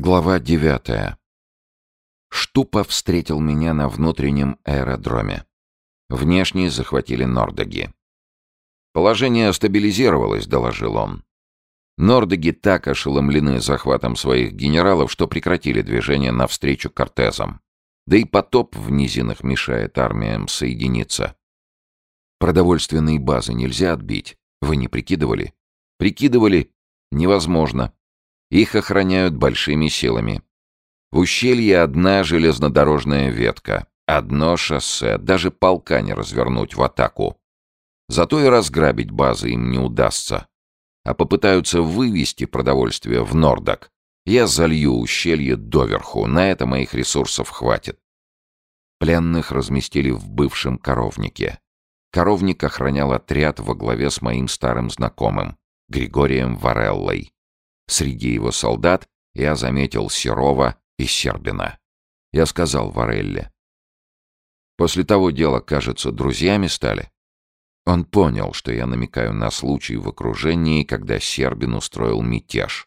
Глава девятая. Штупа встретил меня на внутреннем аэродроме. Внешне захватили Нордоги. «Положение стабилизировалось», — доложил он. Нордоги так ошеломлены захватом своих генералов, что прекратили движение навстречу Кортезам. Да и потоп в низинах мешает армиям соединиться. Продовольственные базы нельзя отбить. Вы не прикидывали? Прикидывали. Невозможно. Их охраняют большими силами. В ущелье одна железнодорожная ветка, одно шоссе, даже полка не развернуть в атаку. Зато и разграбить базы им не удастся. А попытаются вывести продовольствие в Нордок. Я залью ущелье доверху, на это моих ресурсов хватит. Пленных разместили в бывшем коровнике. Коровник охранял отряд во главе с моим старым знакомым, Григорием Вареллой. Среди его солдат я заметил Серова и Сербина. Я сказал Варелле. После того дела, кажется, друзьями стали. Он понял, что я намекаю на случай в окружении, когда Сербин устроил мятеж,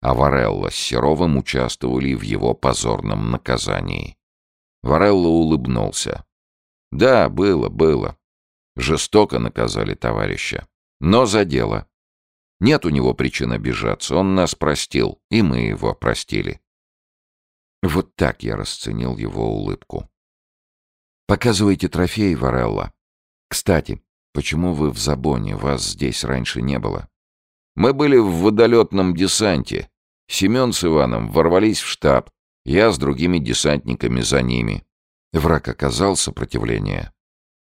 а Варелла с Серовым участвовали в его позорном наказании. Варелла улыбнулся. «Да, было, было. Жестоко наказали товарища. Но за дело. Нет у него причин обижаться, он нас простил, и мы его простили. Вот так я расценил его улыбку. «Показывайте трофеи, Варелла. Кстати, почему вы в Забоне? Вас здесь раньше не было». «Мы были в водолетном десанте. Семен с Иваном ворвались в штаб, я с другими десантниками за ними. Враг оказал сопротивление.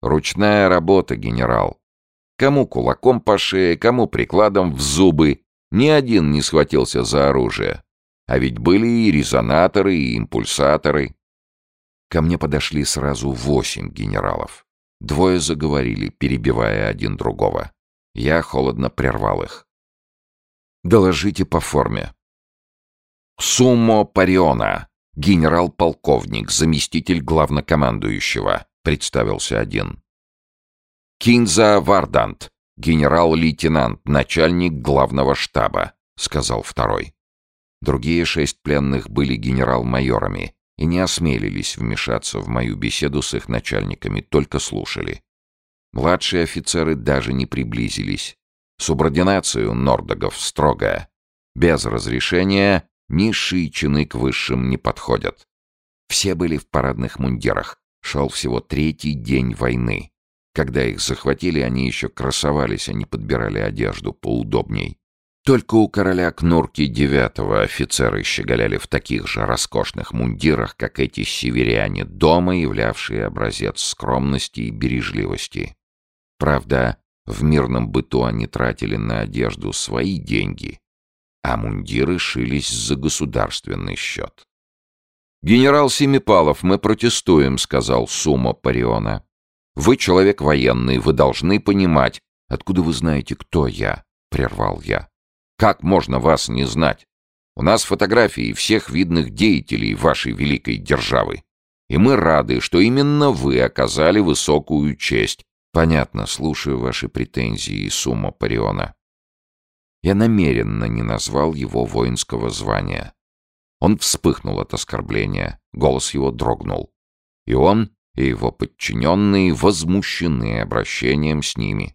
Ручная работа, генерал. Кому кулаком по шее, кому прикладом в зубы. Ни один не схватился за оружие. А ведь были и резонаторы, и импульсаторы. Ко мне подошли сразу восемь генералов. Двое заговорили, перебивая один другого. Я холодно прервал их. «Доложите по форме». «Суммо Париона, генерал-полковник, заместитель главнокомандующего», — представился один. «Кинза Вардант, генерал-лейтенант, начальник главного штаба», — сказал второй. Другие шесть пленных были генерал-майорами и не осмелились вмешаться в мою беседу с их начальниками, только слушали. Младшие офицеры даже не приблизились. Субординация у нордогов строгая. Без разрешения низшие чины к высшим не подходят. Все были в парадных мундирах. Шел всего третий день войны. Когда их захватили, они еще красовались, они подбирали одежду поудобней. Только у короля Кнурки девятого офицеры щеголяли в таких же роскошных мундирах, как эти северяне, дома являвшие образец скромности и бережливости. Правда, в мирном быту они тратили на одежду свои деньги, а мундиры шились за государственный счет. «Генерал Семипалов, мы протестуем», — сказал Сума Париона. Вы человек военный, вы должны понимать. Откуда вы знаете, кто я? Прервал я. Как можно вас не знать? У нас фотографии всех видных деятелей вашей великой державы. И мы рады, что именно вы оказали высокую честь. Понятно, слушаю ваши претензии, Сумма Париона. Я намеренно не назвал его воинского звания. Он вспыхнул от оскорбления, голос его дрогнул. И он и его подчиненные возмущены обращением с ними.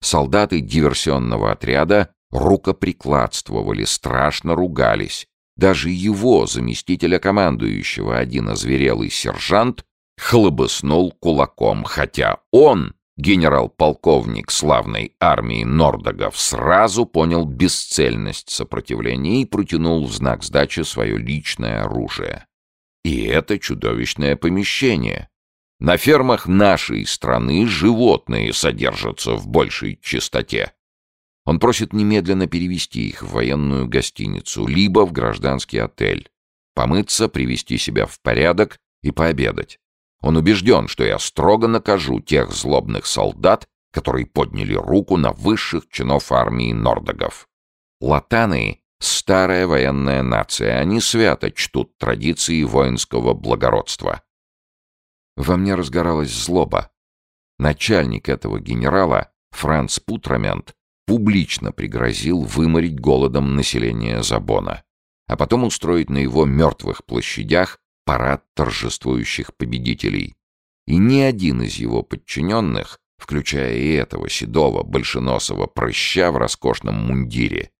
Солдаты диверсионного отряда рукоприкладствовали, страшно ругались. Даже его, заместителя командующего, один озверелый сержант, хлобыснул кулаком, хотя он, генерал-полковник славной армии Нордогов, сразу понял бесцельность сопротивления и протянул в знак сдачи свое личное оружие. И это чудовищное помещение, на фермах нашей страны животные содержатся в большей чистоте. Он просит немедленно перевести их в военную гостиницу, либо в гражданский отель, помыться, привести себя в порядок и пообедать. Он убежден, что я строго накажу тех злобных солдат, которые подняли руку на высших чинов армии нордогов. Латаны — старая военная нация, они свято чтут традиции воинского благородства. Во мне разгоралась злоба. Начальник этого генерала, Франц Путрамент, публично пригрозил выморить голодом население Забона. а потом устроить на его мертвых площадях парад торжествующих победителей. И ни один из его подчиненных, включая и этого седого, большеносого прыща в роскошном мундире,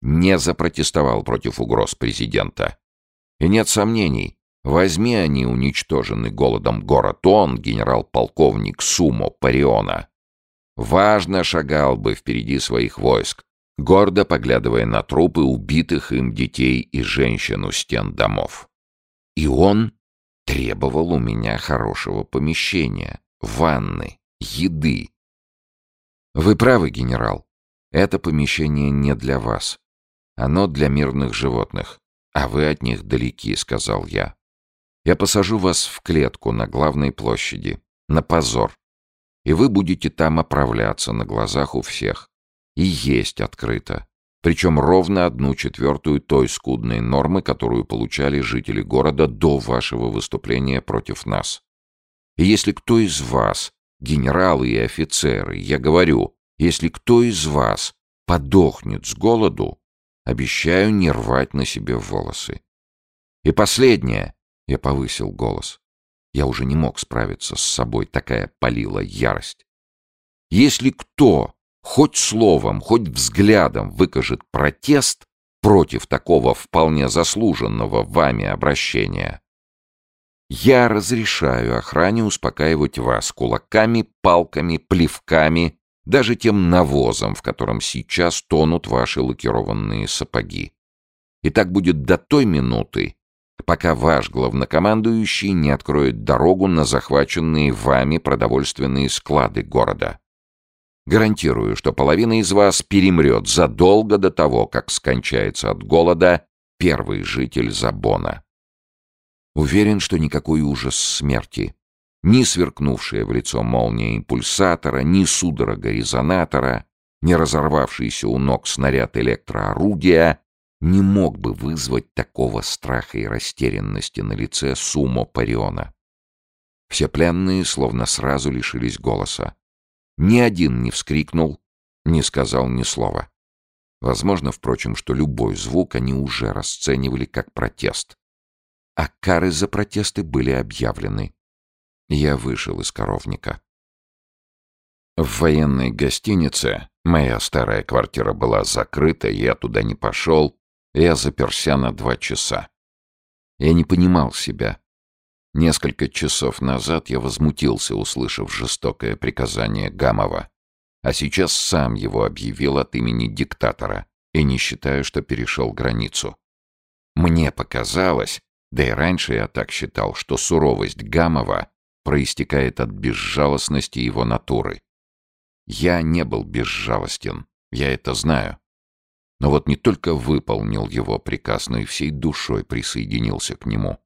не запротестовал против угроз президента. И нет сомнений, возьми они уничтоженный голодом город он, генерал-полковник Сумо Париона, важно шагал бы впереди своих войск, гордо поглядывая на трупы убитых им детей и женщин у стен домов. И он требовал у меня хорошего помещения, ванны, еды. Вы правы, генерал. Это помещение не для вас. Оно для мирных животных, а вы от них далеки, сказал я. Я посажу вас в клетку на главной площади, на позор. И вы будете там оправляться на глазах у всех. И есть открыто. Причем ровно одну четвертую той скудной нормы, которую получали жители города до вашего выступления против нас. И если кто из вас, генералы и офицеры, я говорю, если кто из вас подохнет с голоду, обещаю не рвать на себе волосы. И последнее, я повысил голос. Я уже не мог справиться с собой, такая палила ярость. Если кто хоть словом, хоть взглядом выкажет протест против такого вполне заслуженного вами обращения, я разрешаю охране успокаивать вас кулаками, палками, плевками, даже тем навозом, в котором сейчас тонут ваши лакированные сапоги. И так будет до той минуты, пока ваш главнокомандующий не откроет дорогу на захваченные вами продовольственные склады города. Гарантирую, что половина из вас перемрет задолго до того, как скончается от голода первый житель Забона. Уверен, что никакой ужас смерти, ни сверкнувшая в лицо молния импульсатора, ни судорога резонатора, ни разорвавшийся у ног снаряд электроорудия не мог бы вызвать такого страха и растерянности на лице Сумо Париона. Все пленные словно сразу лишились голоса. Ни один не вскрикнул, не сказал ни слова. Возможно, впрочем, что любой звук они уже расценивали как протест. А кары за протесты были объявлены. Я вышел из коровника. В военной гостинице моя старая квартира была закрыта, я туда не пошел, я заперся на два часа. Я не понимал себя. Несколько часов назад я возмутился, услышав жестокое приказание Гамова, а сейчас сам его объявил от имени диктатора и не считаю, что перешел границу. Мне показалось, да и раньше я так считал, что суровость Гамова проистекает от безжалостности его натуры. Я не был безжалостен, я это знаю. Но вот не только выполнил его приказ, но и всей душой присоединился к нему.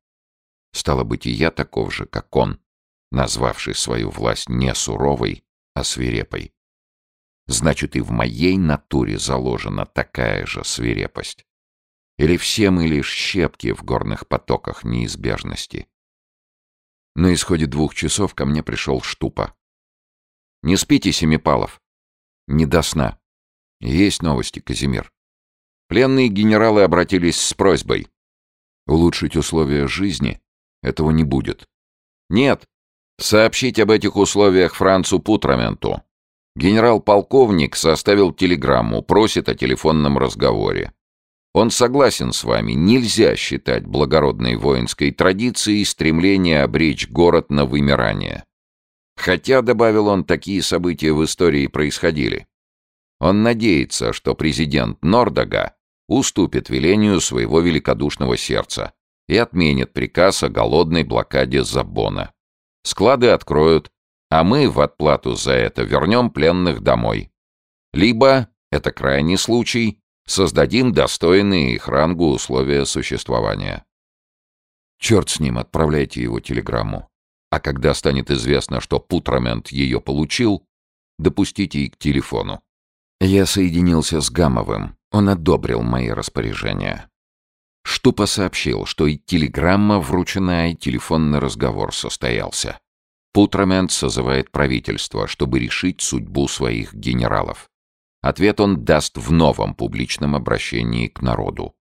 Стало быть, и я таков же, как он, назвавший свою власть не суровой, а свирепой. Значит, и в моей натуре заложена такая же свирепость. Или все мы лишь щепки в горных потоках неизбежности. На исходе двух часов ко мне пришел Штупа. «Не спите, Семипалов?» «Не до сна. Есть новости, Казимир». Пленные генералы обратились с просьбой. Улучшить условия жизни этого не будет. Нет. Сообщить об этих условиях Францу Путраменту. Генерал-полковник составил телеграмму, просит о телефонном разговоре. Он согласен с вами, нельзя считать благородной воинской традицией стремление обречь город на вымирание. Хотя, добавил он, такие события в истории происходили. Он надеется, что президент Нордога уступит велению своего великодушного сердца и отменит приказ о голодной блокаде Забона. Склады откроют, а мы в отплату за это вернем пленных домой. Либо, это крайний случай, создадим достойные их рангу условия существования. Черт с ним, отправляйте его телеграмму. А когда станет известно, что Путрамент ее получил, допустите и к телефону. Я соединился с Гамовым. Он одобрил мои распоряжения. Штупа сообщил, что и телеграмма вручена, и телефонный разговор состоялся. Путрамент созывает правительство, чтобы решить судьбу своих генералов. Ответ он даст в новом публичном обращении к народу.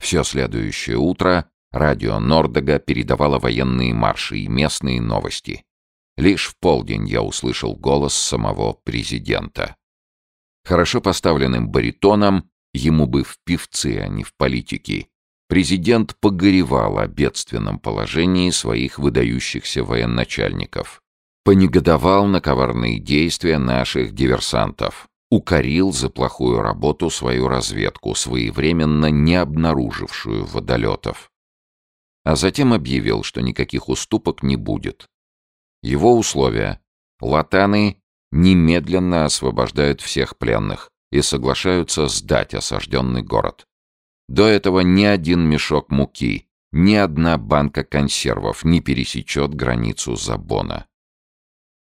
Все следующее утро радио Нордега передавало военные марши и местные новости. Лишь в полдень я услышал голос самого президента. Хорошо поставленным баритоном, ему бы в певцы, а не в политике, президент погоревал о бедственном положении своих выдающихся военачальников. Понегодовал на коварные действия наших диверсантов. Укорил за плохую работу свою разведку, своевременно не обнаружившую водолетов. А затем объявил, что никаких уступок не будет. Его условия. Латаны немедленно освобождают всех пленных и соглашаются сдать осажденный город. До этого ни один мешок муки, ни одна банка консервов не пересечет границу Забона.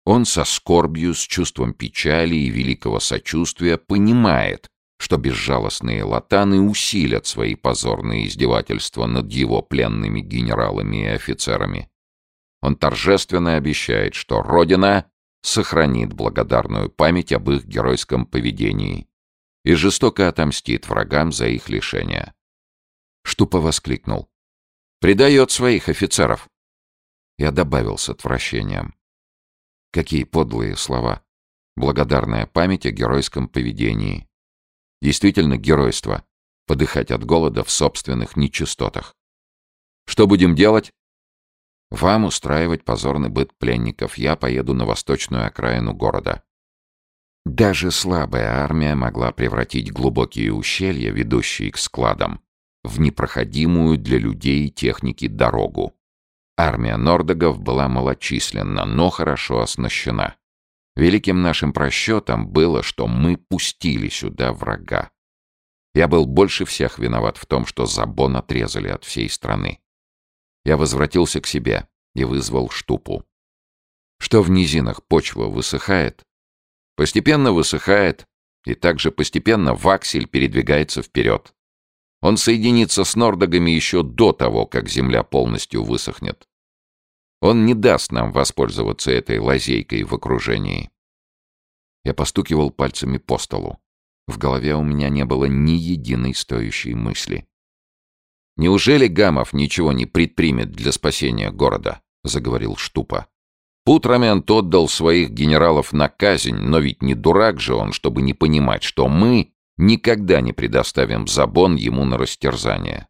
Он со скорбью, с чувством печали и великого сочувствия понимает, что безжалостные латаны усилят свои позорные издевательства над его пленными генералами и офицерами. Он торжественно обещает, что Родина сохранит благодарную память об их геройском поведении и жестоко отомстит врагам за их лишение. Штупа воскликнул. «Предает своих офицеров!» Я добавил с отвращением. Какие подлые слова. Благодарная память о геройском поведении. Действительно геройство. Подыхать от голода в собственных нечистотах. Что будем делать? Вам устраивать позорный быт пленников. Я поеду на восточную окраину города. Даже слабая армия могла превратить глубокие ущелья, ведущие к складам, в непроходимую для людей и техники дорогу. Армия Нордогов была малочисленна, но хорошо оснащена. Великим нашим просчетом было, что мы пустили сюда врага. Я был больше всех виноват в том, что Забон отрезали от всей страны. Я возвратился к себе и вызвал штупу. Что в низинах почва высыхает? Постепенно высыхает, и также постепенно ваксель передвигается вперед. Он соединится с Нордогами еще до того, как земля полностью высохнет. Он не даст нам воспользоваться этой лазейкой в окружении. Я постукивал пальцами по столу. В голове у меня не было ни единой стоящей мысли. «Неужели Гамов ничего не предпримет для спасения города?» — заговорил Штупа. «Путрамент отдал своих генералов на казнь, но ведь не дурак же он, чтобы не понимать, что мы никогда не предоставим Забон ему на растерзание.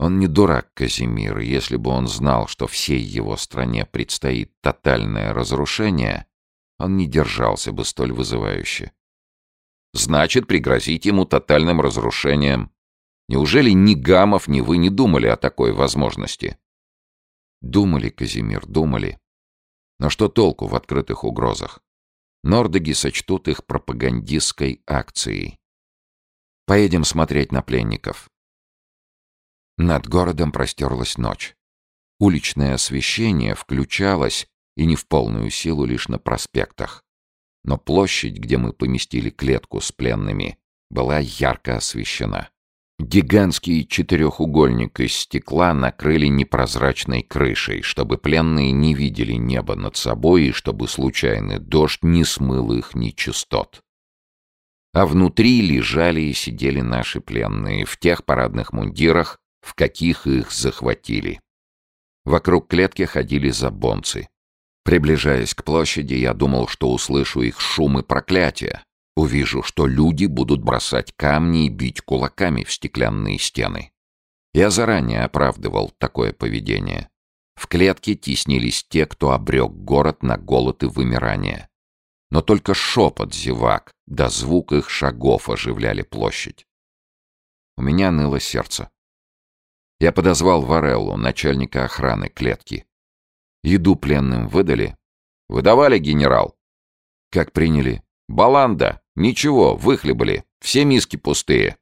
Он не дурак, Казимир, если бы он знал, что всей его стране предстоит тотальное разрушение, он не держался бы столь вызывающе. Значит, пригрозить ему тотальным разрушением. Неужели ни Гамов, ни вы не думали о такой возможности? Думали, Казимир, думали. Но что толку в открытых угрозах? Нордеги сочтут их пропагандистской акцией. Поедем смотреть на пленников. Над городом простерлась ночь. Уличное освещение включалось и не в полную силу лишь на проспектах. Но площадь, где мы поместили клетку с пленными, была ярко освещена. Гигантский четырехугольник из стекла накрыли непрозрачной крышей, чтобы пленные не видели небо над собой и чтобы случайный дождь не смыл их нечистот. А внутри лежали и сидели наши пленные в тех парадных мундирах, в каких их захватили. Вокруг клетки ходили забонцы. Приближаясь к площади, я думал, что услышу их шум и проклятия. Увижу, что люди будут бросать камни и бить кулаками в стеклянные стены. Я заранее оправдывал такое поведение. В клетке теснились те, кто обрек город на голод и вымирание. Но только шепот зевак да звук их шагов оживляли площадь. У меня ныло сердце. Я подозвал Вареллу, начальника охраны клетки. Еду пленным выдали? Выдавали, генерал. Как приняли? Баланда. Ничего, выхлебали. Все миски пустые.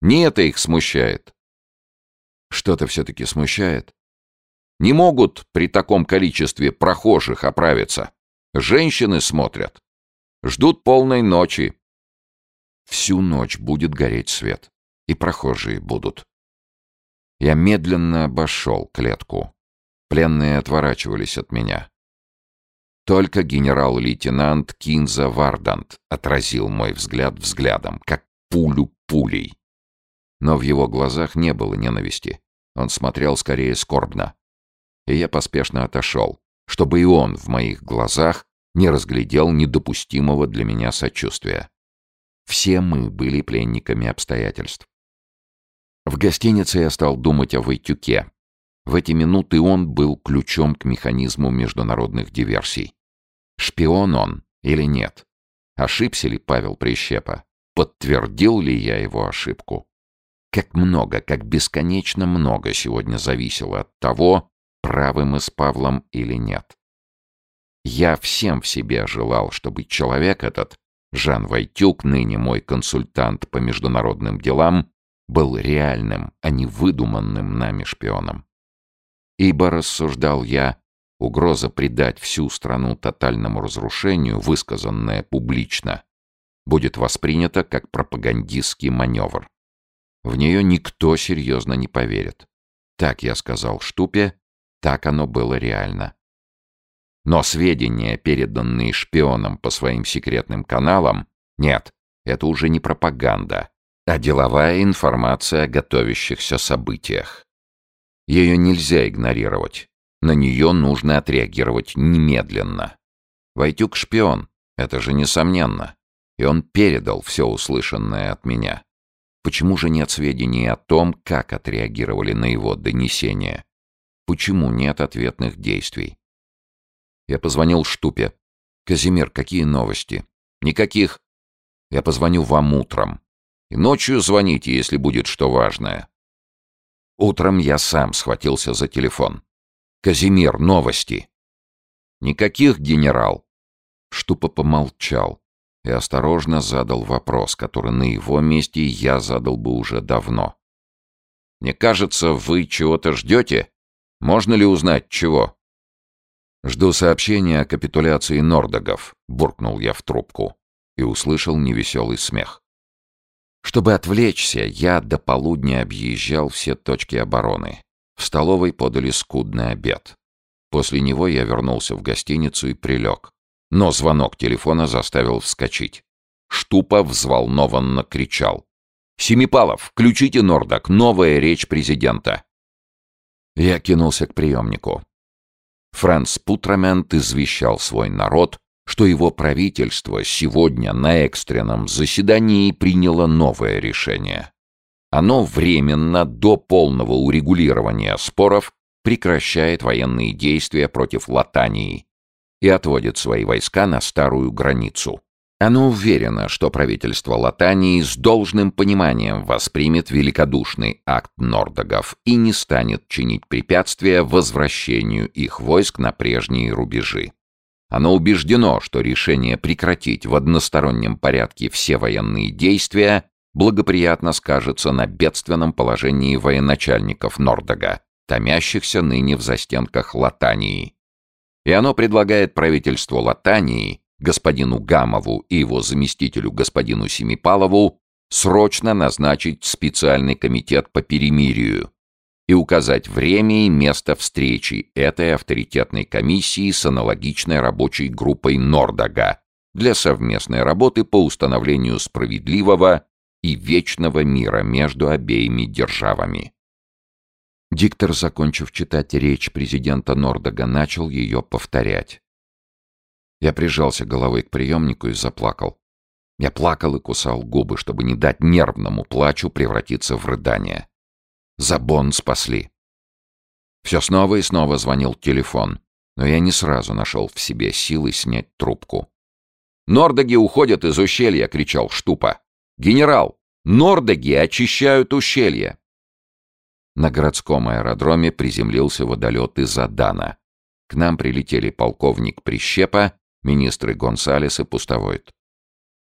Не это их смущает. Что-то все-таки смущает. Не могут при таком количестве прохожих оправиться. Женщины смотрят. Ждут полной ночи. Всю ночь будет гореть свет. И прохожие будут. Я медленно обошел клетку. Пленные отворачивались от меня. Только генерал-лейтенант Кинза Вардант отразил мой взгляд взглядом, как пулю пулей. Но в его глазах не было ненависти. Он смотрел скорее скорбно. И я поспешно отошел, чтобы и он в моих глазах не разглядел недопустимого для меня сочувствия. Все мы были пленниками обстоятельств. В гостинице я стал думать о Войтюке. В эти минуты он был ключом к механизму международных диверсий. Шпион он или нет? Ошибся ли Павел Прищепа? Подтвердил ли я его ошибку? Как много, как бесконечно много сегодня зависело от того, правы мы с Павлом или нет. Я всем в себе желал, чтобы человек этот, Жан Войтюк, ныне мой консультант по международным делам, был реальным, а не выдуманным нами шпионом. Ибо, рассуждал я, угроза предать всю страну тотальному разрушению, высказанная публично, будет воспринята как пропагандистский маневр. В нее никто серьезно не поверит. Так я сказал Штупе, так оно было реально. Но сведения, переданные шпионам по своим секретным каналам, нет, это уже не пропаганда, а деловая информация о готовящихся событиях. Ее нельзя игнорировать. На нее нужно отреагировать немедленно. Войтюк шпион, это же несомненно. И он передал все услышанное от меня. Почему же нет сведений о том, как отреагировали на его донесение? Почему нет ответных действий? Я позвонил Штупе. «Казимир, какие новости?» «Никаких. Я позвоню вам утром. И ночью звоните, если будет что важное». Утром я сам схватился за телефон. «Казимир, новости!» «Никаких, генерал!» Штупа помолчал и осторожно задал вопрос, который на его месте я задал бы уже давно. «Мне кажется, вы чего-то ждете? Можно ли узнать, чего?» «Жду сообщения о капитуляции Нордогов», — буркнул я в трубку и услышал невеселый смех. Чтобы отвлечься, я до полудня объезжал все точки обороны. В столовой подали скудный обед. После него я вернулся в гостиницу и прилег. Но звонок телефона заставил вскочить. Штупа взволнованно кричал. «Семипалов, включите Нордок, новая речь президента!» Я кинулся к приемнику. Франц Путрамент извещал свой народ, что его правительство сегодня на экстренном заседании приняло новое решение. Оно временно, до полного урегулирования споров, прекращает военные действия против Латании и отводит свои войска на старую границу. Оно уверено, что правительство Латании с должным пониманием воспримет великодушный акт Нордогов и не станет чинить препятствия возвращению их войск на прежние рубежи. Оно убеждено, что решение прекратить в одностороннем порядке все военные действия благоприятно скажется на бедственном положении военачальников Нордога, томящихся ныне в застенках Латании. И оно предлагает правительству Латании господину Гамову и его заместителю господину Семипалову срочно назначить специальный комитет по перемирию и указать время и место встречи этой авторитетной комиссии с аналогичной рабочей группой Нордога для совместной работы по установлению справедливого и вечного мира между обеими державами. Диктор, закончив читать речь президента Нордога, начал ее повторять. Я прижался головой к приемнику и заплакал. Я плакал и кусал губы, чтобы не дать нервному плачу превратиться в рыдание. Забон спасли. Все снова и снова звонил телефон, но я не сразу нашел в себе силы снять трубку. «Нордоги уходят из ущелья!» — кричал Штупа. «Генерал! Нордоги очищают ущелье!» На городском аэродроме приземлился водолет из Адана. К нам прилетели полковник Прищепа министры Гонсалес и Пустовойт.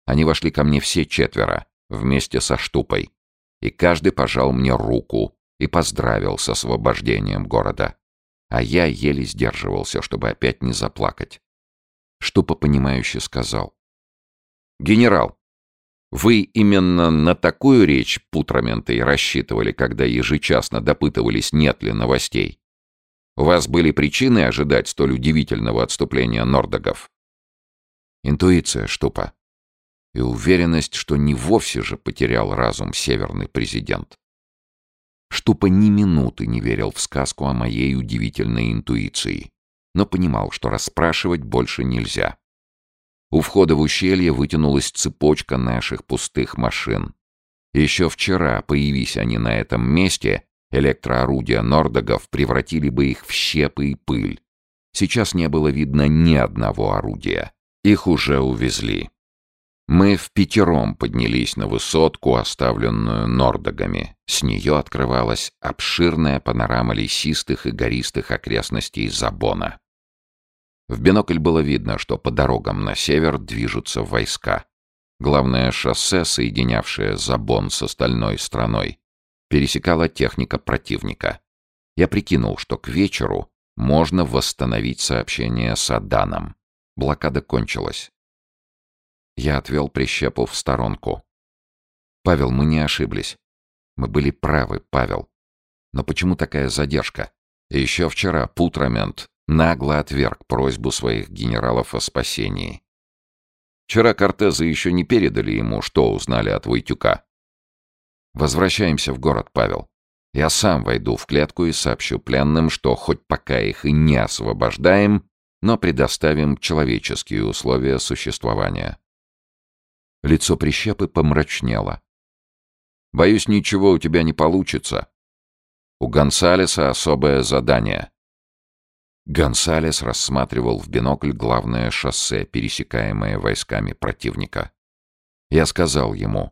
Они вошли ко мне все четверо, вместе со Штупой, и каждый пожал мне руку и поздравил с освобождением города. А я еле сдерживался, чтобы опять не заплакать. Штупа, понимающе сказал. «Генерал, вы именно на такую речь путраменты рассчитывали, когда ежечасно допытывались, нет ли новостей? У вас были причины ожидать столь удивительного отступления нордогов?» Интуиция, штупа. и уверенность, что не вовсе же потерял разум северный президент. Штупа ни минуты не верил в сказку о моей удивительной интуиции, но понимал, что расспрашивать больше нельзя. У входа в ущелье вытянулась цепочка наших пустых машин. Еще вчера, появись они на этом месте, электроорудия Нордогов превратили бы их в щепы и пыль. Сейчас не было видно ни одного орудия. Их уже увезли. Мы в пятером поднялись на высотку, оставленную Нордогами. С нее открывалась обширная панорама лесистых и гористых окрестностей Забона. В бинокль было видно, что по дорогам на север движутся войска. Главное шоссе, соединявшее Забон с остальной страной, пересекала техника противника. Я прикинул, что к вечеру можно восстановить сообщение с Аданом. Блокада кончилась. Я отвел прищепу в сторонку. «Павел, мы не ошиблись. Мы были правы, Павел. Но почему такая задержка? Еще вчера Путрамент нагло отверг просьбу своих генералов о спасении. Вчера Кортезы еще не передали ему, что узнали от Войтюка. Возвращаемся в город, Павел. Я сам войду в клетку и сообщу пленным, что хоть пока их и не освобождаем, но предоставим человеческие условия существования. Лицо прищепы помрачнело. «Боюсь, ничего у тебя не получится. У Гонсалеса особое задание». Гонсалес рассматривал в бинокль главное шоссе, пересекаемое войсками противника. Я сказал ему.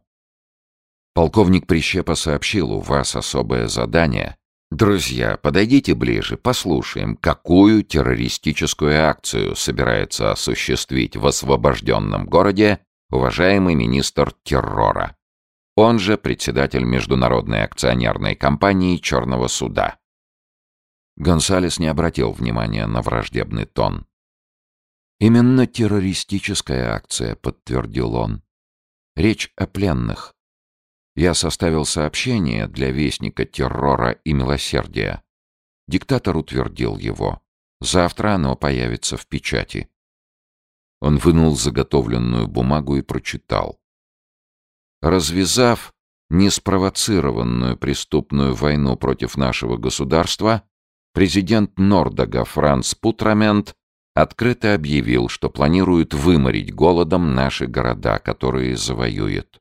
«Полковник Прищепа сообщил, у вас особое задание. Друзья, подойдите ближе, послушаем, какую террористическую акцию собирается осуществить в освобожденном городе уважаемый министр террора, он же председатель Международной акционерной компании Черного суда. Гонсалес не обратил внимания на враждебный тон. «Именно террористическая акция», — подтвердил он. «Речь о пленных. Я составил сообщение для Вестника террора и милосердия. Диктатор утвердил его. Завтра оно появится в печати. Он вынул заготовленную бумагу и прочитал. Развязав неспровоцированную преступную войну против нашего государства, президент Нордога Франц Путрамент открыто объявил, что планирует выморить голодом наши города, которые завоюет.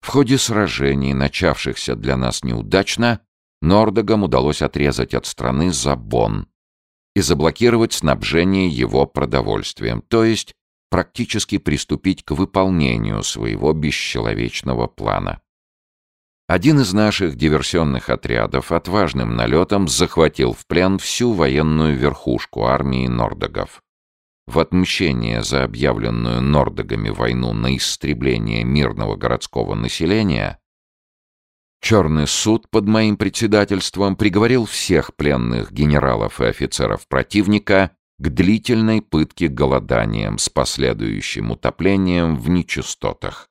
В ходе сражений, начавшихся для нас неудачно, Нордогам удалось отрезать от страны Забон, и заблокировать снабжение его продовольствием, то есть практически приступить к выполнению своего бесчеловечного плана. Один из наших диверсионных отрядов отважным налетом захватил в плен всю военную верхушку армии Нордогов. В отмщение за объявленную Нордогами войну на истребление мирного городского населения Черный суд под моим председательством приговорил всех пленных генералов и офицеров противника к длительной пытке голоданием с последующим утоплением в нечистотах.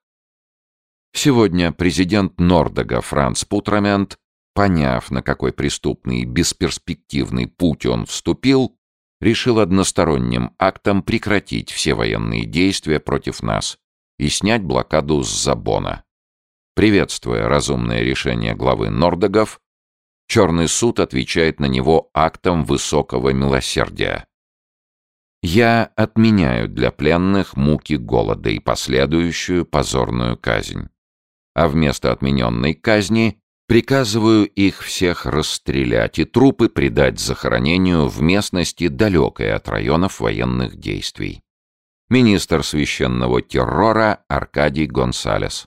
Сегодня президент Нордога Франц Путрамент, поняв, на какой преступный и бесперспективный путь он вступил, решил односторонним актом прекратить все военные действия против нас и снять блокаду с Забона. Приветствуя разумное решение главы Нордогов, Черный суд отвечает на него актом высокого милосердия. Я отменяю для пленных муки голода и последующую позорную казнь. А вместо отмененной казни приказываю их всех расстрелять и трупы предать захоронению в местности, далекой от районов военных действий. Министр священного террора Аркадий Гонсалес.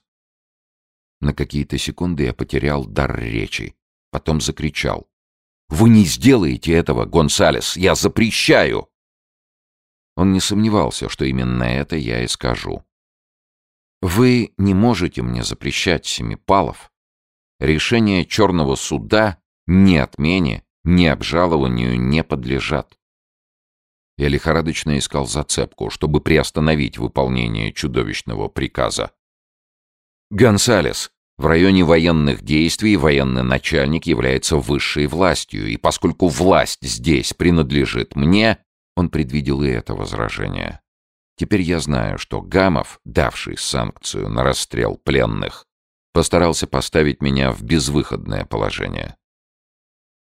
На какие-то секунды я потерял дар речи. Потом закричал. «Вы не сделаете этого, Гонсалес! Я запрещаю!» Он не сомневался, что именно это я и скажу. «Вы не можете мне запрещать, Семипалов. Решение черного суда ни отмене, ни обжалованию не подлежат. Я лихорадочно искал зацепку, чтобы приостановить выполнение чудовищного приказа. Гонсалес. В районе военных действий военный начальник является высшей властью, и поскольку власть здесь принадлежит мне, он предвидел и это возражение. Теперь я знаю, что Гамов, давший санкцию на расстрел пленных, постарался поставить меня в безвыходное положение.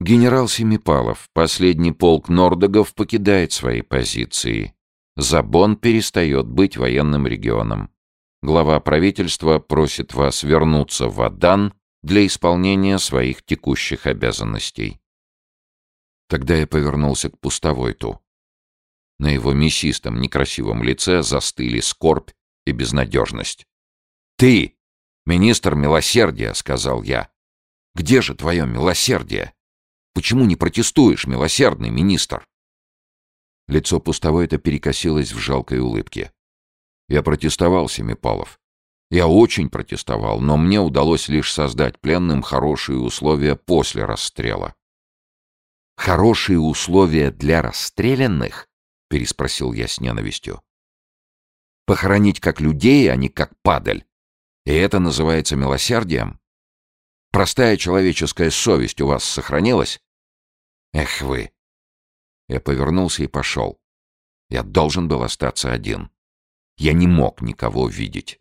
Генерал Семипалов, последний полк Нордогов, покидает свои позиции. Забон перестает быть военным регионом. Глава правительства просит вас вернуться в Адан для исполнения своих текущих обязанностей. Тогда я повернулся к пустовойту. На его мясистом, некрасивом лице застыли скорбь и безнадежность. «Ты, министр милосердия», — сказал я. «Где же твое милосердие? Почему не протестуешь, милосердный министр?» Лицо пустовойта перекосилось в жалкой улыбке. Я протестовал, Семипалов. Я очень протестовал, но мне удалось лишь создать пленным хорошие условия после расстрела. «Хорошие условия для расстрелянных?» Переспросил я с ненавистью. Похоронить как людей, а не как падаль. И это называется милосердием? Простая человеческая совесть у вас сохранилась? Эх вы! Я повернулся и пошел. Я должен был остаться один. Я не мог никого видеть.